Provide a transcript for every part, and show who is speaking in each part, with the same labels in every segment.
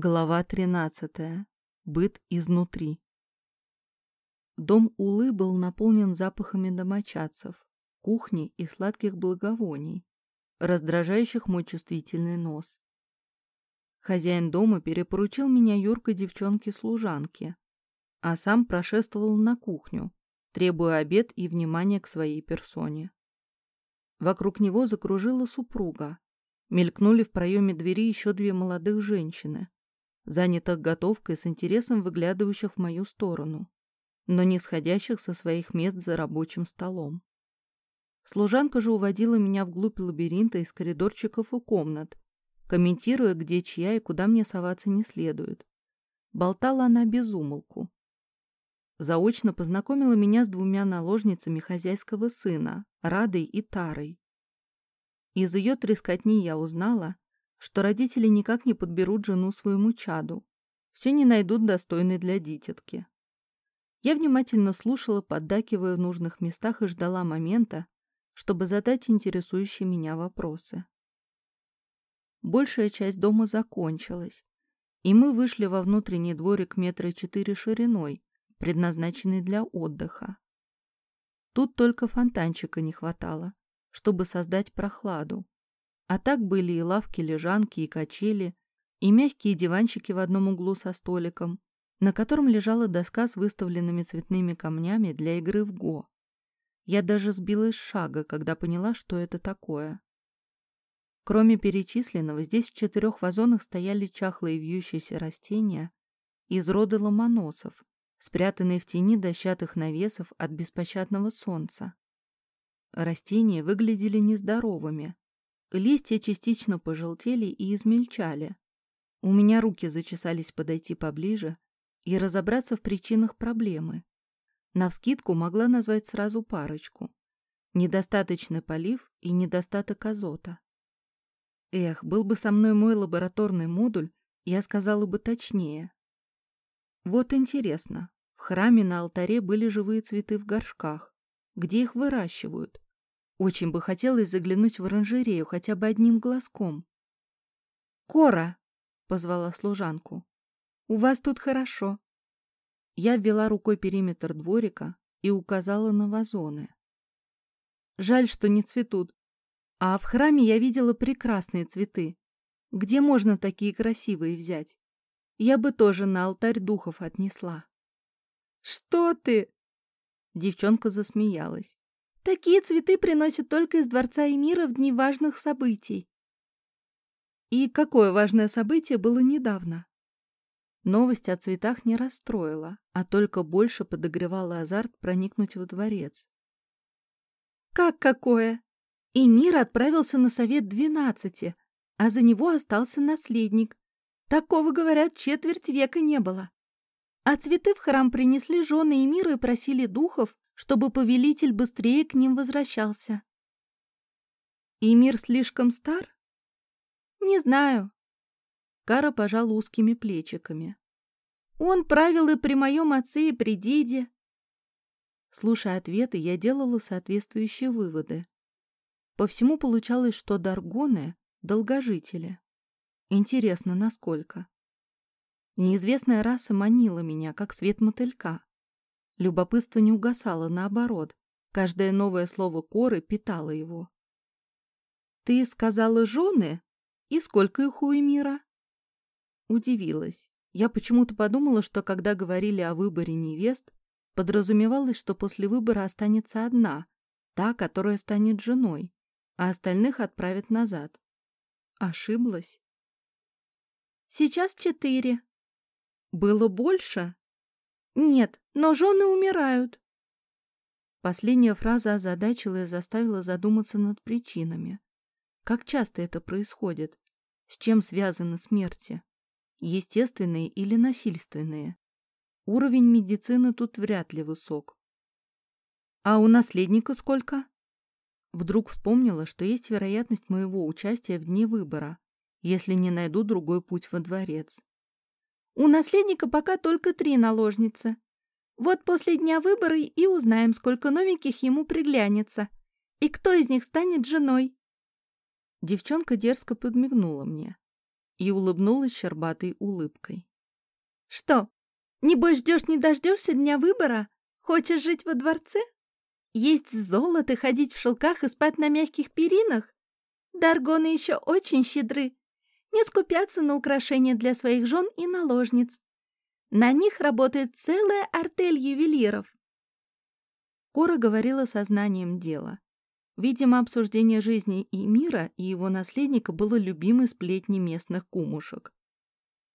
Speaker 1: Глава 13. Быт изнутри. Дом Улы был наполнен запахами домочадцев, кухни и сладких благовоний, раздражающих мой чувствительный нос. Хозяин дома перепоручил меня Юркой девчонке-служанке, а сам прошествовал на кухню, требуя обед и внимания к своей персоне. Вокруг него закружила супруга. Мелькнули в проеме двери еще две молодых женщины, занятых готовкой с интересом выглядывающих в мою сторону, но не сходящих со своих мест за рабочим столом. Служанка же уводила меня вглубь лабиринта из коридорчиков и комнат, комментируя, где чья и куда мне соваться не следует. Болтала она без умолку. Заочно познакомила меня с двумя наложницами хозяйского сына, Радой и Тарой. Из ее трескотни я узнала, что родители никак не подберут жену своему чаду, все не найдут достойной для дитятки. Я внимательно слушала, поддакивая в нужных местах и ждала момента, чтобы задать интересующие меня вопросы. Большая часть дома закончилась, и мы вышли во внутренний дворик метра четыре шириной, предназначенный для отдыха. Тут только фонтанчика не хватало, чтобы создать прохладу, а так были и лавки, лежанки, и качели, и мягкие диванчики в одном углу со столиком, на котором лежала доска с выставленными цветными камнями для игры в го. Я даже сбилась с шага, когда поняла, что это такое. Кроме перечисленного, здесь в четырех вазонах стояли чахлые вьющиеся растения из рода ломоносов, спрятанные в тени дощатых навесов от беспощадного солнца. Растения выглядели нездоровыми, Листья частично пожелтели и измельчали. У меня руки зачесались подойти поближе и разобраться в причинах проблемы. Навскидку могла назвать сразу парочку. Недостаточный полив и недостаток азота. Эх, был бы со мной мой лабораторный модуль, я сказала бы точнее. Вот интересно, в храме на алтаре были живые цветы в горшках. Где их выращивают? Очень бы хотелось заглянуть в оранжерею хотя бы одним глазком. «Кора!» — позвала служанку. «У вас тут хорошо». Я ввела рукой периметр дворика и указала на вазоны. Жаль, что не цветут. А в храме я видела прекрасные цветы. Где можно такие красивые взять? Я бы тоже на алтарь духов отнесла. «Что ты?» Девчонка засмеялась. Такие цветы приносят только из Дворца Эмира в дни важных событий. И какое важное событие было недавно? Новость о цветах не расстроила, а только больше подогревала азарт проникнуть во дворец. Как какое? Эмир отправился на совет двенадцати, а за него остался наследник. Такого, говорят, четверть века не было. А цветы в храм принесли жены Эмира и просили духов, чтобы повелитель быстрее к ним возвращался. И мир слишком стар? Не знаю. Кара пожал узкими плечиками. Он правил и при моем отце, и при деде. Слушая ответы, я делала соответствующие выводы. По всему получалось, что Даргоны — долгожители. Интересно, насколько. Неизвестная раса манила меня, как свет мотылька. Любопытство не угасало, наоборот. Каждое новое слово Коры питало его. «Ты сказала жены? И сколько их у Эмира?» Удивилась. Я почему-то подумала, что когда говорили о выборе невест, подразумевалось, что после выбора останется одна, та, которая станет женой, а остальных отправят назад. Ошиблась. «Сейчас четыре». «Было больше?» «Нет, но жены умирают». Последняя фраза озадачила и заставила задуматься над причинами. Как часто это происходит? С чем связаны смерти? Естественные или насильственные? Уровень медицины тут вряд ли высок. А у наследника сколько? Вдруг вспомнила, что есть вероятность моего участия в дне выбора, если не найду другой путь во дворец. У наследника пока только три наложницы. Вот после дня выбора и узнаем, сколько новеньких ему приглянется. И кто из них станет женой. Девчонка дерзко подмигнула мне. и улыбнулась щербатой улыбкой.
Speaker 2: «Что, небось ждешь не дождешься дня выбора? Хочешь жить во дворце? Есть золото, ходить в шелках и спать на мягких перинах? Даргоны еще очень щедры, не скупятся на украшения для своих жен и наложниц. На них работает целая артель ювелиров.
Speaker 1: Кора говорила сознанием дела. Видимо, обсуждение жизни и мира и его наследника было любимой сплетней местных кумушек.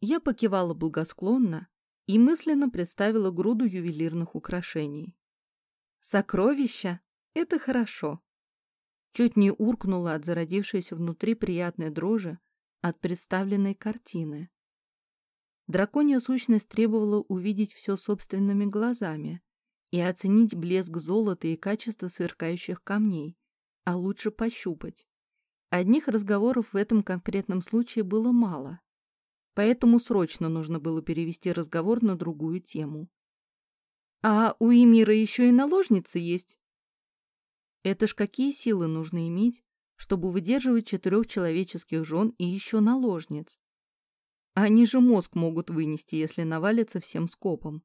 Speaker 1: Я покивала благосклонно и мысленно представила груду ювелирных украшений. Сокровища — это хорошо. Чуть не уркнула от зародившейся внутри приятной дрожи от представленной картины. Драконья сущность требовала увидеть все собственными глазами и оценить блеск золота и качество сверкающих камней, а лучше пощупать. Одних разговоров в этом конкретном случае было мало, поэтому срочно нужно было перевести разговор на другую тему. «А у Эмира еще и наложницы есть?» Это ж какие силы нужно иметь, чтобы выдерживать четырех человеческих жен и еще наложниц? Они же мозг могут вынести, если навалятся всем скопом.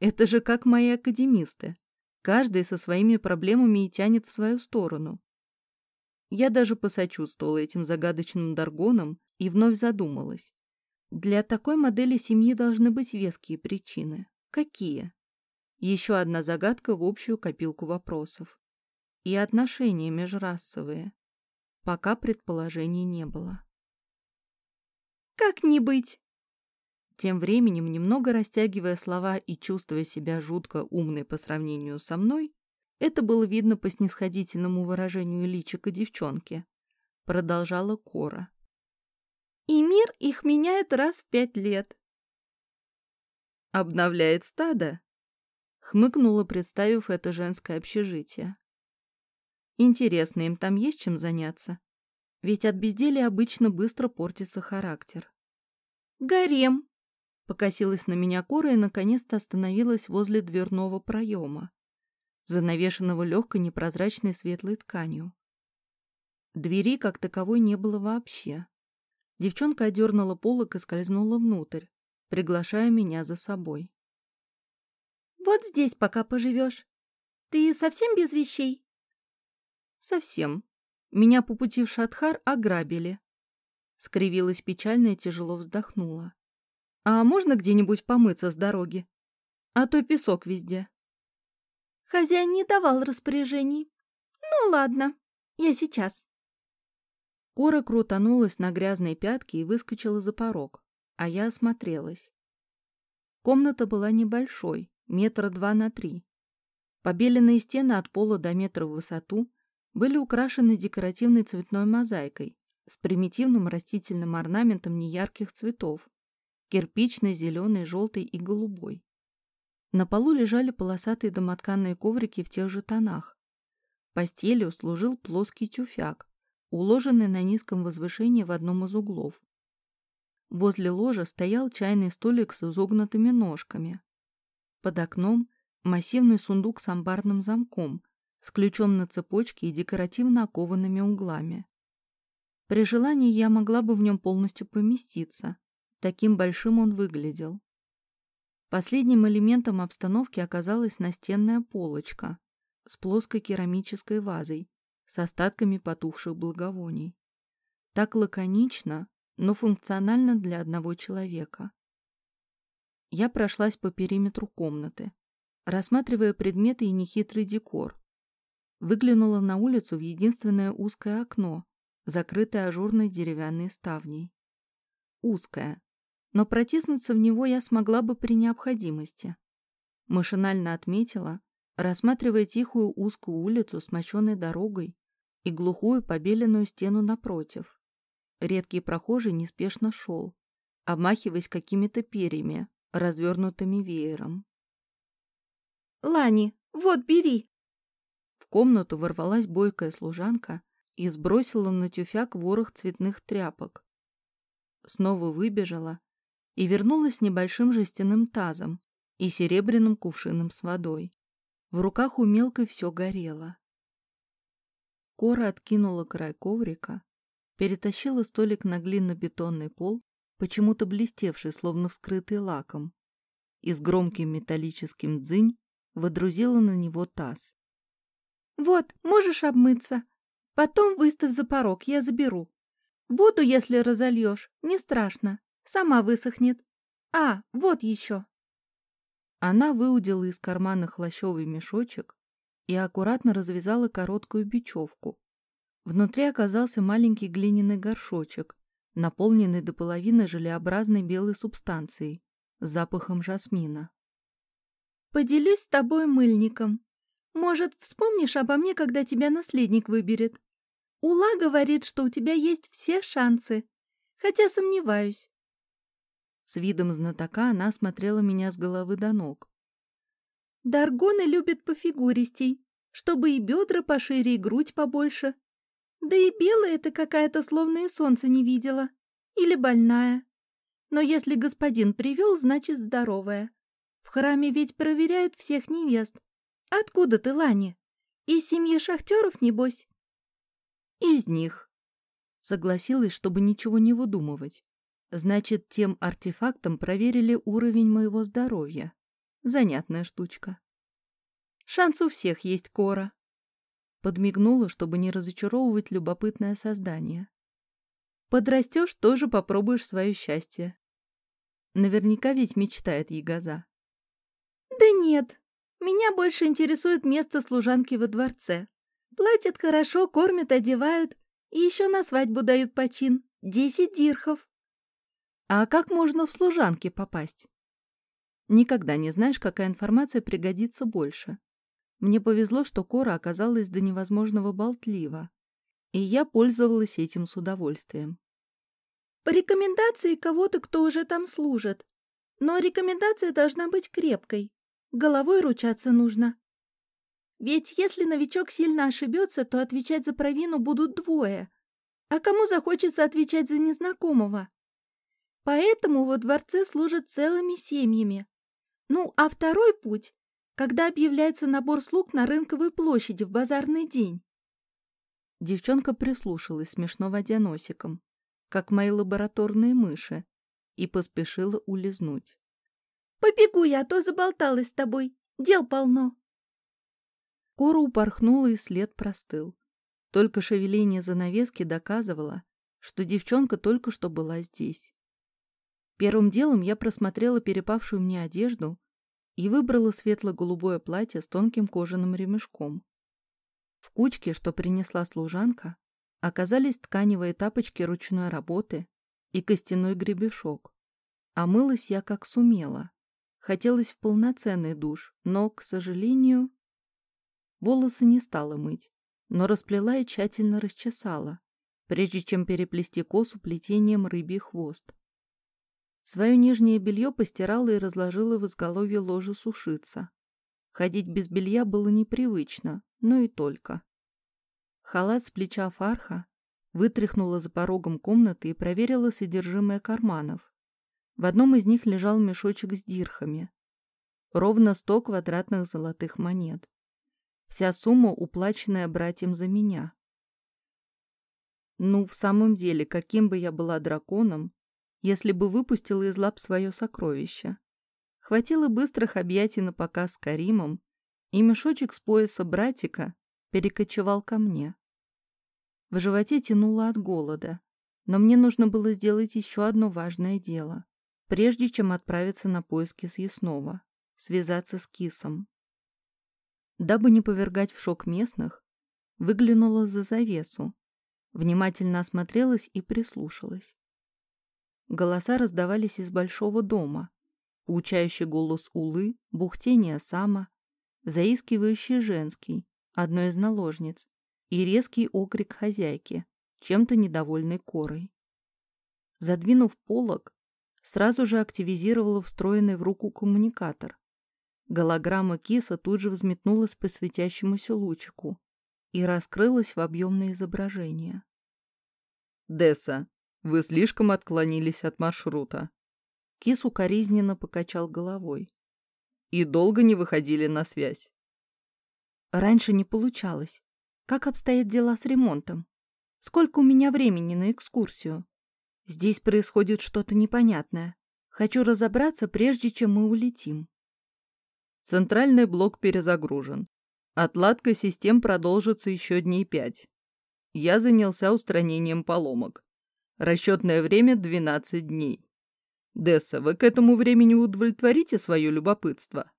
Speaker 1: Это же как мои академисты. Каждый со своими проблемами и тянет в свою сторону. Я даже посочувствовала этим загадочным даргонам и вновь задумалась. Для такой модели семьи должны быть веские причины. Какие? Еще одна загадка в общую копилку вопросов. И отношения межрасовые. Пока предположений не было.
Speaker 2: Как не быть?
Speaker 1: Тем временем, немного растягивая слова и чувствуя себя жутко умной по сравнению со мной, это было видно по снисходительному выражению личика девчонки, продолжала Кора.
Speaker 2: И мир их меняет раз в пять лет.
Speaker 1: Обновляет стадо? Хмыкнула, представив это женское общежитие. Интересно, им там есть чем заняться? Ведь от безделия обычно быстро портится характер.
Speaker 2: «Гарем!» — покосилась на меня Кора и наконец-то остановилась возле дверного проема, занавешенного легкой непрозрачной светлой тканью.
Speaker 1: Двери как таковой не было вообще. Девчонка одернула полок и скользнула внутрь, приглашая меня за собой.
Speaker 2: «Вот здесь пока поживешь. Ты совсем без вещей?»
Speaker 1: «Совсем», меня по пути в Шатхар ограбили. Скривилась печально и тяжело вздохнула. А можно где-нибудь помыться с дороги? А то песок везде.
Speaker 2: Хозяин не давал распоряжений. Ну ладно, я сейчас.
Speaker 1: Кора крутанулась на грязные пятки и выскочила за порог, а я осмотрелась. Комната была небольшой, метра два на три. Побеленные стены от пола до метра в высоту были украшены декоративной цветной мозаикой с примитивным растительным орнаментом неярких цветов – кирпичный, зеленый, желтый и голубой. На полу лежали полосатые домотканные коврики в тех же тонах. Постелью служил плоский тюфяк, уложенный на низком возвышении в одном из углов. Возле ложа стоял чайный столик с изогнутыми ножками. Под окном массивный сундук с амбарным замком, с ключом на цепочке и декоративно окованными углами. При желании я могла бы в нем полностью поместиться. Таким большим он выглядел. Последним элементом обстановки оказалась настенная полочка с плоской керамической вазой с остатками потухших благовоний. Так лаконично, но функционально для одного человека. Я прошлась по периметру комнаты, рассматривая предметы и нехитрый декор, Выглянула на улицу в единственное узкое окно, закрытое ажурной деревянной ставней. Узкое, но протиснуться в него я смогла бы при необходимости. Машинально отметила, рассматривая тихую узкую улицу с мощенной дорогой и глухую побеленную стену напротив. Редкий прохожий неспешно шел, обмахиваясь какими-то перьями, развернутыми веером.
Speaker 2: «Лани, вот, бери!»
Speaker 1: Комнату ворвалась бойкая служанка и сбросила на тюфяк ворох цветных тряпок. Снова выбежала и вернулась с небольшим жестяным тазом и серебряным кувшином с водой. В руках у мелкой все горело. Кора откинула край коврика, перетащила столик на глинно-бетонный пол почему-то блестевший, словно вскрытый лаком, и с громким металлическим дзынь водрузила на него таз.
Speaker 2: «Вот, можешь обмыться. Потом выставь за порог, я заберу. Воду, если разольешь, не страшно, сама высохнет. А, вот еще».
Speaker 1: Она выудила из кармана хлощевый мешочек и аккуратно развязала короткую бечевку. Внутри оказался маленький глиняный горшочек, наполненный до половины желеобразной белой субстанцией с запахом жасмина.
Speaker 2: «Поделюсь с тобой мыльником. Может, вспомнишь обо мне, когда тебя наследник выберет? Ула говорит, что у тебя есть все шансы, хотя сомневаюсь.
Speaker 1: С видом знатока она смотрела меня с головы до ног.
Speaker 2: Даргоны любят пофигуристей, чтобы и бедра пошире, и грудь побольше. Да и белая это какая-то, словно и солнце не видела. Или больная. Но если господин привел, значит здоровая. В храме ведь проверяют всех невест. Откуда ты, Лани? Из семьи шахтеров, небось?
Speaker 1: Из них. Согласилась, чтобы ничего не выдумывать. Значит, тем артефактом проверили уровень моего здоровья. Занятная штучка. Шанс у всех есть кора. Подмигнула, чтобы не разочаровывать любопытное создание. Подрастешь, тоже попробуешь свое счастье. Наверняка ведь мечтает Ягоза.
Speaker 2: Да нет, меня больше интересует место служанки во дворце. Платят хорошо, кормят, одевают, и еще на свадьбу дают почин. Десять дирхов.
Speaker 1: А как можно в служанки попасть? Никогда не знаешь, какая информация пригодится больше. Мне повезло, что Кора оказалась до невозможного болтлива, и я пользовалась этим с удовольствием.
Speaker 2: По рекомендации кого-то, кто уже там служит. Но рекомендация должна быть крепкой. Головой ручаться нужно. Ведь если новичок сильно ошибется, то отвечать за провину будут двое. А кому захочется отвечать за незнакомого? Поэтому во дворце служат целыми семьями. Ну, а второй путь, когда объявляется набор слуг на рынковой площади в базарный день.
Speaker 1: Девчонка прислушалась, смешно водя носиком, как мои лабораторные мыши, и поспешила улизнуть.
Speaker 2: «Побегу я, а то заболталась с тобой. Дел полно».
Speaker 1: Кора упорхнула, и след простыл. Только шевеление занавески доказывало, что девчонка только что была здесь. Первым делом я просмотрела перепавшую мне одежду и выбрала светло-голубое платье с тонким кожаным ремешком. В кучке, что принесла служанка, оказались тканевые тапочки ручной работы и костяной гребешок. А мылась я как сумела. Хотелось в полноценный душ, но, к сожалению... Волосы не стала мыть, но расплела и тщательно расчесала, прежде чем переплести косу плетением рыбий хвост. Свое нижнее белье постирала и разложила в изголовье ложа сушиться. Ходить без белья было непривычно, но и только. Халат с плеча фарха вытряхнула за порогом комнаты и проверила содержимое карманов. В одном из них лежал мешочек с дирхами. Ровно сто квадратных золотых монет. Вся сумма, уплаченная братьям за меня. Ну, в самом деле, каким бы я была драконом, если бы выпустила из лап свое сокровище. Хватило быстрых объятий на показ с Каримом, и мешочек с пояса братика перекочевал ко мне. В животе тянуло от голода, но мне нужно было сделать еще одно важное дело, прежде чем отправиться на поиски съестного, связаться с кисом. Дабы не повергать в шок местных, выглянула за завесу, внимательно осмотрелась и прислушалась. Голоса раздавались из большого дома. Поучающий голос Улы, бухтение Сама, заискивающий женский, одной из наложниц, и резкий окрик хозяйки, чем-то недовольной корой. Задвинув полог, сразу же активизировала встроенный в руку коммуникатор. Голограмма киса тут же взметнулась по светящемуся лучику и раскрылась в объемное изображение.
Speaker 3: «Десса, вы слишком отклонились от маршрута.
Speaker 1: Кис укоризненно покачал головой.
Speaker 3: И долго не выходили на связь.
Speaker 1: Раньше не получалось. Как обстоят дела с ремонтом? Сколько у меня времени на экскурсию? Здесь происходит что-то непонятное. Хочу разобраться, прежде чем мы улетим.
Speaker 3: Центральный блок перезагружен. Отладка систем продолжится еще дней пять. Я занялся устранением поломок. Расчетное время 12 дней. Десса, вы к этому времени удовлетворите свое любопытство?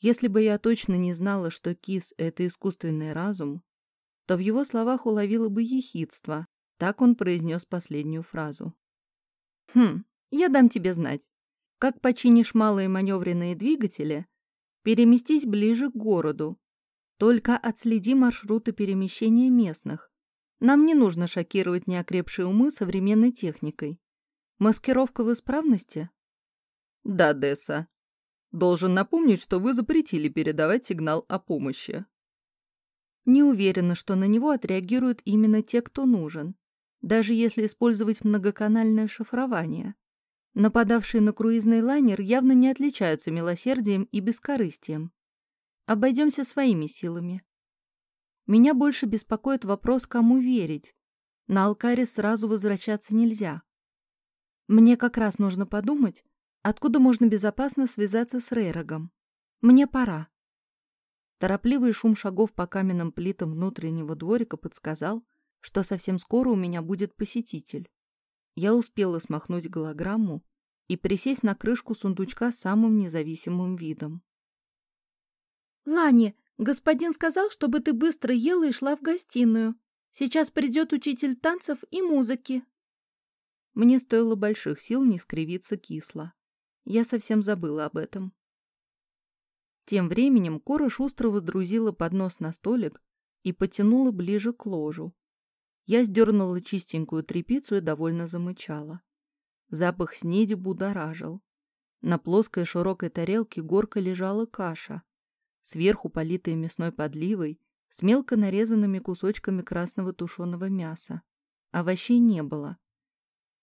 Speaker 1: Если бы я точно не знала, что кис — это искусственный разум, то в его словах уловила бы ехидство. Так он произнес последнюю фразу. «Хм, я дам тебе знать. Как починишь малые маневренные двигатели, переместись ближе к городу. Только отследи маршруты перемещения местных. Нам не нужно шокировать неокрепшие умы современной техникой. Маскировка в исправности?
Speaker 3: Да, Десса. Должен напомнить, что вы запретили передавать сигнал о помощи.
Speaker 1: Не уверена, что на него отреагируют именно те, кто нужен, даже если использовать многоканальное шифрование. Нападавшие на круизный лайнер явно не отличаются милосердием и бескорыстием. Обойдемся своими силами. Меня больше беспокоит вопрос, кому верить. На Алкаре сразу возвращаться нельзя. Мне как раз нужно подумать, откуда можно безопасно связаться с Рейрогом. Мне пора. Торопливый шум шагов по каменным плитам внутреннего дворика подсказал, что совсем скоро у меня будет посетитель. Я успела смахнуть голограмму и присесть на крышку сундучка с самым независимым видом.
Speaker 2: «Лани, господин сказал, чтобы ты быстро ела и шла в гостиную. Сейчас придет учитель танцев и музыки».
Speaker 1: Мне стоило больших сил не скривиться кисло. Я совсем забыла об этом. Тем временем Кора шустро воздрузила поднос на столик и потянула ближе к ложу. Я сдернула чистенькую тряпицу и довольно замычала. Запах снеди будоражил. На плоской широкой тарелке горка лежала каша. Сверху, политая мясной подливой, с мелко нарезанными кусочками красного тушеного мяса. Овощей не было.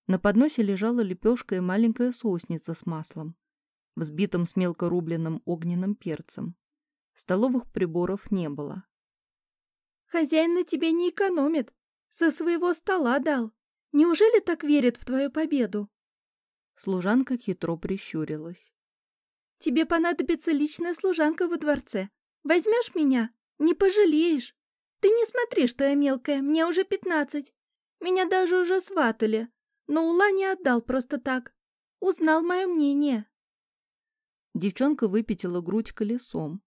Speaker 1: На подносе лежала лепешка и маленькая соусница с маслом взбитым с мелко рубленным огненным перцем. Столовых приборов не было.
Speaker 2: «Хозяин на тебе не экономит. Со своего стола дал. Неужели так верит в твою победу?»
Speaker 1: Служанка хитро прищурилась.
Speaker 2: «Тебе понадобится личная служанка во дворце. Возьмешь меня? Не пожалеешь. Ты не смотри, что я мелкая, мне уже пятнадцать. Меня даже уже сватали, но Ула не отдал просто так. Узнал мое мнение».
Speaker 1: Девчонка выпятила грудь колесом.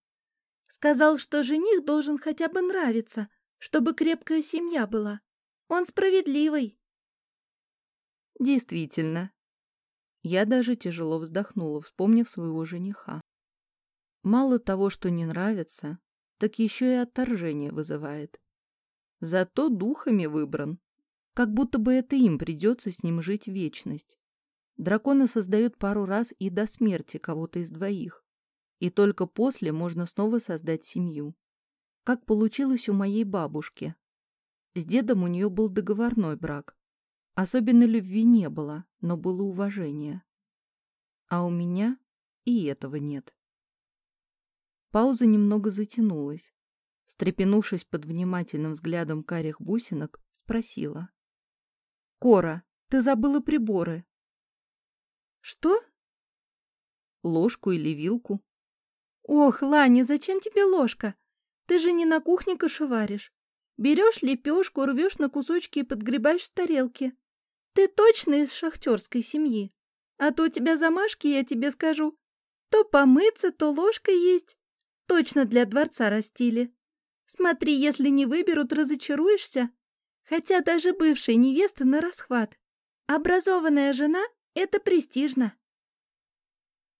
Speaker 2: Сказал, что жених должен хотя бы нравиться, чтобы крепкая семья была. Он справедливый.
Speaker 1: Действительно. Я даже тяжело вздохнула, вспомнив своего жениха. Мало того, что не нравится, так еще и отторжение вызывает. Зато духами выбран. Как будто бы это им придется с ним жить вечность. Драконы создают пару раз и до смерти кого-то из двоих. И только после можно снова создать семью. Как получилось у моей бабушки. С дедом у нее был договорной брак. Особенно любви не было, но было уважение. А у меня и этого нет. Пауза немного затянулась. Встрепенувшись под внимательным взглядом карих бусинок, спросила. «Кора, ты забыла приборы.
Speaker 2: «Что?»
Speaker 1: «Ложку или вилку».
Speaker 2: «Ох, Ланя, зачем тебе ложка? Ты же не на кухне кошеваришь. Берешь лепешку, рвешь на кусочки и подгребаешь с тарелки. Ты точно из шахтерской семьи? А то у тебя замашки, я тебе скажу. То помыться, то ложка есть. Точно для дворца растили. Смотри, если не выберут, разочаруешься. Хотя даже бывшая невеста на расхват. Образованная жена это престижно.